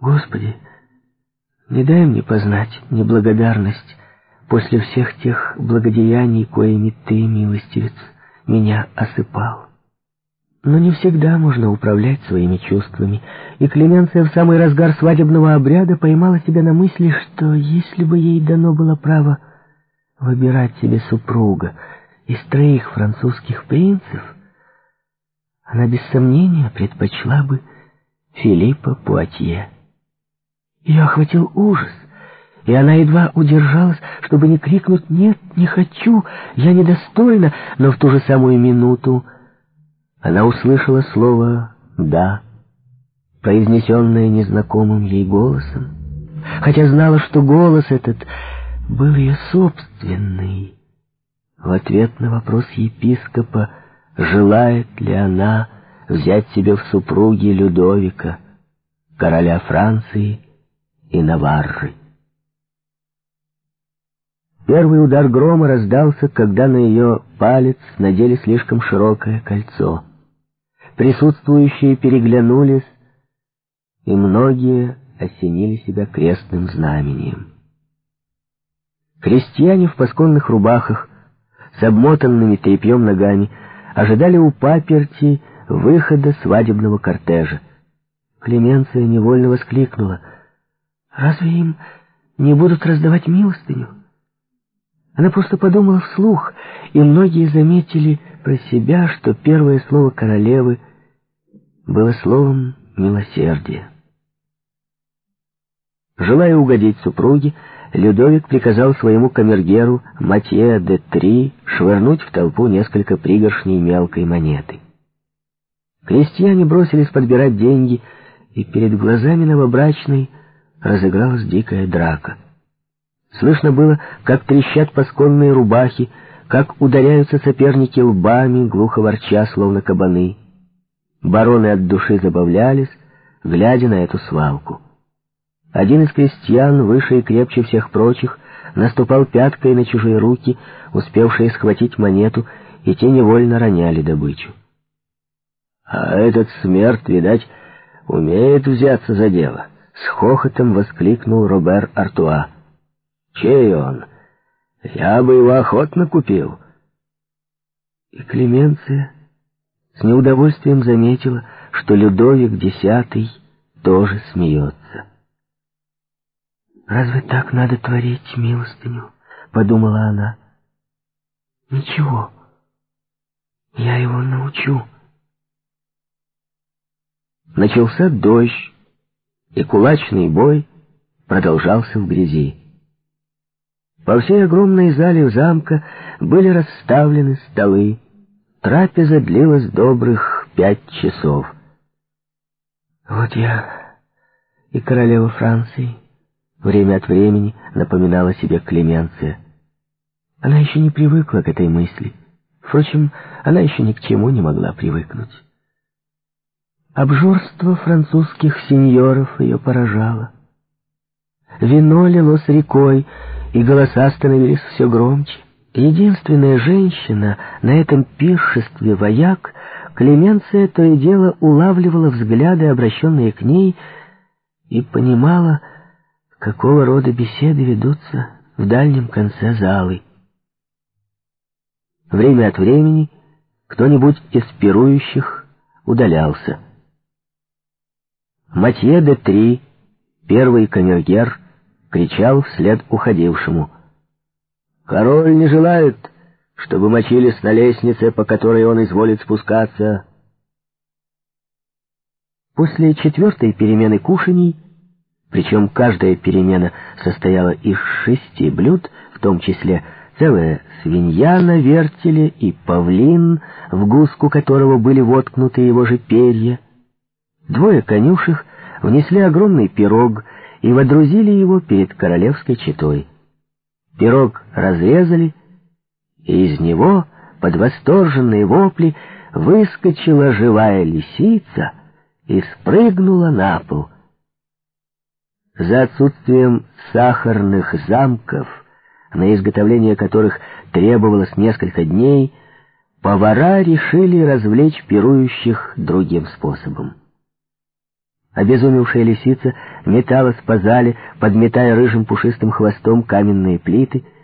Господи, не дай мне познать неблагодарность после всех тех благодеяний, коими Ты, милостивец, меня осыпал. Но не всегда можно управлять своими чувствами, и Клеменция в самый разгар свадебного обряда поймала себя на мысли, что если бы ей дано было право выбирать себе супруга из троих французских принцев, она без сомнения предпочла бы Филиппа Пуатье. Ее охватил ужас, и она едва удержалась, чтобы не крикнуть «Нет, не хочу, я недостойна», но в ту же самую минуту она услышала слово «да», произнесенное незнакомым ей голосом, хотя знала, что голос этот был ее собственный. В ответ на вопрос епископа, желает ли она взять себе в супруги Людовика, короля Франции и Наварры. Первый удар грома раздался, когда на ее палец надели слишком широкое кольцо. Присутствующие переглянулись, и многие осенили себя крестным знамением. Крестьяне в пасконных рубахах с обмотанными тряпьем ногами ожидали у паперти выхода свадебного кортежа. Клеменция невольно воскликнула. «Разве им не будут раздавать милостыню?» Она просто подумала вслух, и многие заметили про себя, что первое слово королевы было словом милосердия. Желая угодить супруге, Людовик приказал своему камергеру Матье де Три швырнуть в толпу несколько пригоршней мелкой монеты. Крестьяне бросились подбирать деньги, и перед глазами новобрачной разыгралась дикая драка. Слышно было, как трещат пасконные рубахи, как ударяются соперники лбами, глухо ворча, словно кабаны. Бароны от души забавлялись, глядя на эту свалку. Один из крестьян, выше и крепче всех прочих, наступал пяткой на чужие руки, успевшие схватить монету, и те невольно роняли добычу. «А этот смерть, видать, умеет взяться за дело», — с хохотом воскликнул Робер Артуа. Чей он? Я бы его охотно купил. И Клеменция с неудовольствием заметила, что Людовик X тоже смеется. «Разве так надо творить милостыню?» — подумала она. «Ничего, я его научу». Начался дождь, и кулачный бой продолжался в грязи. По всей огромной зале замка были расставлены столы. Трапеза длилась добрых пять часов. «Вот я и королева Франции», — время от времени напоминала себе Клеменция. Она еще не привыкла к этой мысли. Впрочем, она еще ни к чему не могла привыкнуть. Обжорство французских сеньоров ее поражало. Вино лилось рекой, и голоса становились все громче. Единственная женщина на этом пиршестве вояк, Клеменция то и дело улавливала взгляды, обращенные к ней, и понимала, какого рода беседы ведутся в дальнем конце залы. Время от времени кто-нибудь из пирующих удалялся. Матье де Три, первый камергер, кричал вслед уходившему. «Король не желает, чтобы мочились на лестнице, по которой он изволит спускаться». После четвертой перемены кушаний, причем каждая перемена состояла из шести блюд, в том числе целая свинья на вертеле и павлин, в гуску которого были воткнуты его же перья, двое конюшек внесли огромный пирог и водрузили его перед королевской четой. Пирог разрезали, и из него под восторженные вопли выскочила живая лисица и спрыгнула на пол. За отсутствием сахарных замков, на изготовление которых требовалось несколько дней, повара решили развлечь пирующих другим способом. Обезумевшая лисица металась по зале, подметая рыжим пушистым хвостом каменные плиты —